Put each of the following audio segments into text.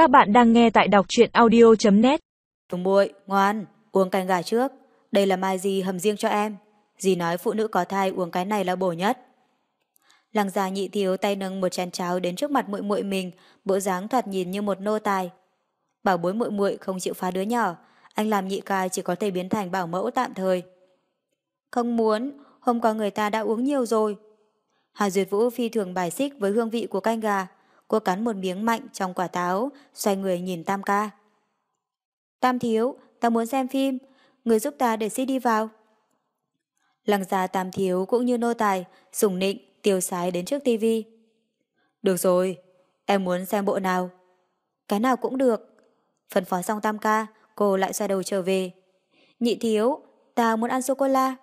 Các bạn đang nghe tại đọc truyện audio.net muội ngoan, uống canh gà trước. Đây là mai gì hầm riêng cho em. Dì nói phụ nữ có thai uống cái này là bổ nhất. Lăng già nhị thiếu tay nâng một chén cháo đến trước mặt muội muội mình, bộ dáng thoạt nhìn như một nô tài. Bảo bối muội muội không chịu phá đứa nhỏ, anh làm nhị ca chỉ có thể biến thành bảo mẫu tạm thời. Không muốn, hôm qua người ta đã uống nhiều rồi. Hà Duyệt Vũ phi thường bài xích với hương vị của canh gà. Cô cắn một miếng mạnh trong quả táo, xoay người nhìn Tam ca. Tam thiếu, ta muốn xem phim, người giúp ta để CD vào. Lăng gia Tam thiếu cũng như nô tài, sủng nịnh, tiêu sái đến trước tivi. Được rồi, em muốn xem bộ nào? Cái nào cũng được. Phân phó xong Tam ca, cô lại xoay đầu trở về. Nhị thiếu, ta muốn ăn sô-cô-la.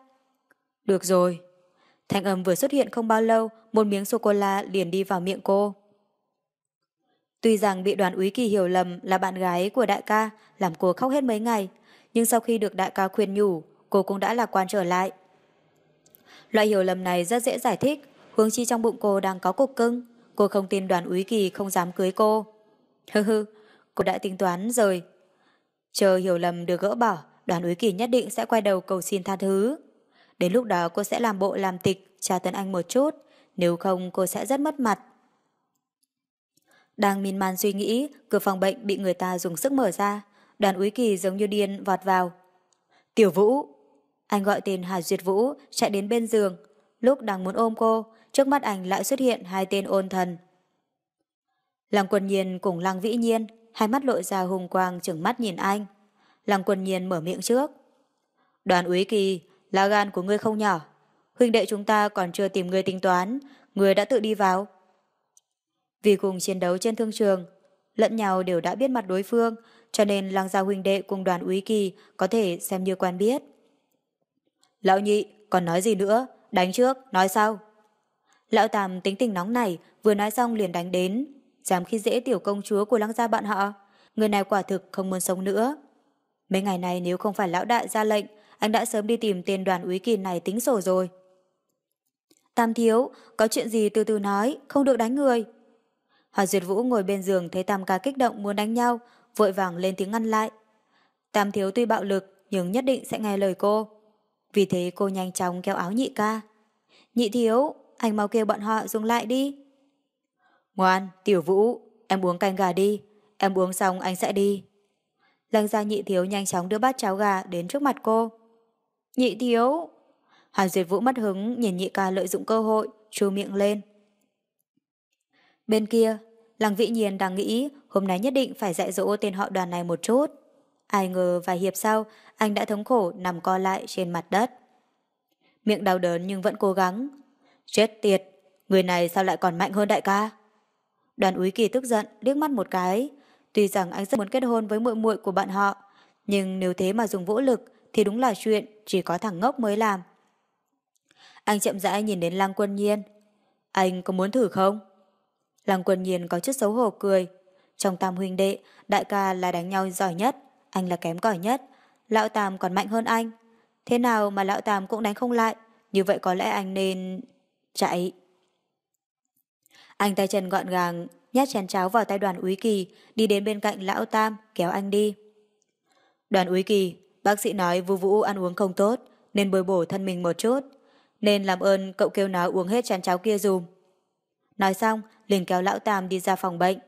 Được rồi. Thanh âm vừa xuất hiện không bao lâu, một miếng sô-cô-la liền đi vào miệng cô. Tuy rằng bị đoàn úy kỳ hiểu lầm là bạn gái của đại ca, làm cô khóc hết mấy ngày, nhưng sau khi được đại ca khuyên nhủ, cô cũng đã lạc quan trở lại. Loại hiểu lầm này rất dễ giải thích, hướng chi trong bụng cô đang có cục cưng, cô không tin đoàn úy kỳ không dám cưới cô. Hừ hừ, cô đã tính toán rồi. Chờ hiểu lầm được gỡ bỏ, đoàn úy kỳ nhất định sẽ quay đầu cầu xin tha thứ. Đến lúc đó cô sẽ làm bộ làm tịch, tra tấn anh một chút, nếu không cô sẽ rất mất mặt. Đang miên man suy nghĩ, cửa phòng bệnh bị người ta dùng sức mở ra. Đoàn úy kỳ giống như điên vọt vào. Tiểu Vũ! Anh gọi tên Hà Duyệt Vũ, chạy đến bên giường. Lúc đang muốn ôm cô, trước mắt anh lại xuất hiện hai tên ôn thần. Lăng quần nhiên cùng lăng vĩ nhiên, hai mắt lội ra hùng quang chừng mắt nhìn anh. Lăng quần nhiên mở miệng trước. Đoàn úy kỳ, lá gan của ngươi không nhỏ. Huynh đệ chúng ta còn chưa tìm người tính toán, người đã tự đi vào. Vì cùng chiến đấu trên thương trường, lẫn nhau đều đã biết mặt đối phương, cho nên lăng gia huynh đệ cùng đoàn úy kỳ có thể xem như quen biết. Lão nhị, còn nói gì nữa? Đánh trước, nói sau. Lão Tam tính tình nóng này, vừa nói xong liền đánh đến. Dám khi dễ tiểu công chúa của lăng gia bạn họ. Người này quả thực không muốn sống nữa. Mấy ngày này nếu không phải lão đại ra lệnh, anh đã sớm đi tìm tên đoàn úy kỳ này tính sổ rồi. Tam thiếu, có chuyện gì từ từ nói, không được đánh người. Hà Duyệt Vũ ngồi bên giường thấy Tam ca kích động muốn đánh nhau, vội vàng lên tiếng ngăn lại. Tam thiếu tuy bạo lực, nhưng nhất định sẽ nghe lời cô. Vì thế cô nhanh chóng kéo áo nhị ca. Nhị thiếu, anh mau kêu bọn họ dùng lại đi. Ngoan, tiểu vũ, em uống canh gà đi. Em uống xong anh sẽ đi. Lăng ra nhị thiếu nhanh chóng đưa bát cháo gà đến trước mặt cô. Nhị thiếu! Hàn Duyệt Vũ mất hứng nhìn nhị ca lợi dụng cơ hội, chu miệng lên. Bên kia, Lăng Vĩ Nhiên đang nghĩ hôm nay nhất định phải dạy dỗ tên họ đoàn này một chút. Ai ngờ vài hiệp sau, anh đã thống khổ nằm co lại trên mặt đất. Miệng đau đớn nhưng vẫn cố gắng. Chết tiệt, người này sao lại còn mạnh hơn đại ca? Đoàn úy kỳ tức giận, liếc mắt một cái. Tuy rằng anh rất muốn kết hôn với muội muội của bạn họ, nhưng nếu thế mà dùng vũ lực thì đúng là chuyện chỉ có thằng ngốc mới làm. Anh chậm rãi nhìn đến Lăng Quân Nhiên. Anh có muốn thử không? Lăng Quân Nhiên có chút xấu hổ cười. Trong tam huynh đệ, đại ca là đánh nhau giỏi nhất, anh là kém cỏi nhất. Lão Tam còn mạnh hơn anh. Thế nào mà Lão Tam cũng đánh không lại? Như vậy có lẽ anh nên... chạy. Anh tay chân gọn gàng, nhét chén cháo vào tay đoàn úy kỳ, đi đến bên cạnh Lão Tam, kéo anh đi. Đoàn úy kỳ, bác sĩ nói vu vũ ăn uống không tốt, nên bồi bổ thân mình một chút. Nên làm ơn cậu kêu nó uống hết chén cháo kia dùm. Nói xong, liền kéo lão Tam đi ra phòng bệnh.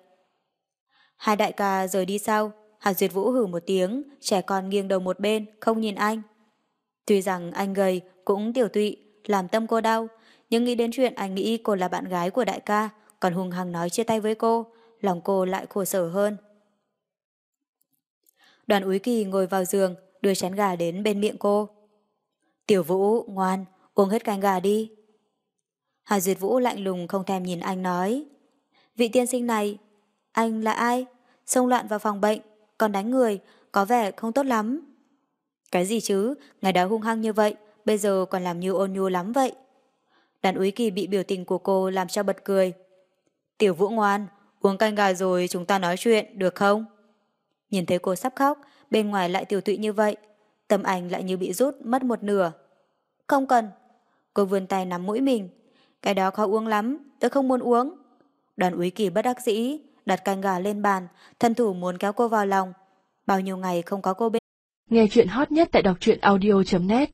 Hai đại ca rời đi sau, Hạc Duyệt Vũ hử một tiếng, trẻ con nghiêng đầu một bên, không nhìn anh. Tuy rằng anh gầy, cũng tiểu tụy, làm tâm cô đau, nhưng nghĩ đến chuyện anh nghĩ cô là bạn gái của đại ca, còn hung hăng nói chia tay với cô, lòng cô lại khổ sở hơn. Đoàn úy kỳ ngồi vào giường, đưa chén gà đến bên miệng cô. Tiểu Vũ, ngoan, uống hết canh gà đi. Hà Duyệt Vũ lạnh lùng không thèm nhìn anh nói. Vị tiên sinh này, anh là ai? Xông loạn vào phòng bệnh, còn đánh người, có vẻ không tốt lắm. Cái gì chứ, ngày đó hung hăng như vậy, bây giờ còn làm như ôn nhu lắm vậy. Đàn úy kỳ bị biểu tình của cô làm cho bật cười. Tiểu Vũ ngoan, uống canh gà rồi chúng ta nói chuyện, được không? Nhìn thấy cô sắp khóc, bên ngoài lại tiểu tụy như vậy, tâm anh lại như bị rút mất một nửa. Không cần. Cô vươn tay nắm mũi mình, cái đó khó uống lắm, tôi không muốn uống. Đoàn úy kỳ bất đắc dĩ, đặt canh gà lên bàn, thân thủ muốn kéo cô vào lòng. Bao nhiêu ngày không có cô bên. Nghe chuyện hot nhất tại đọc truyện audio.net